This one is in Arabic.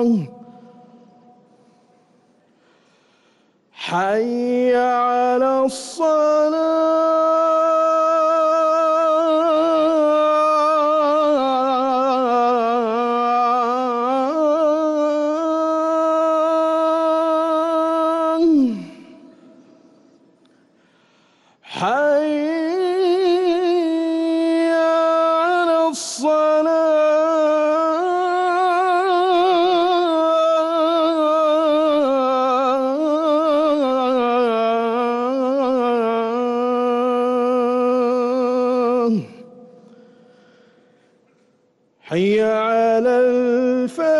الله حي على الصلاة. حي حي على الفلاح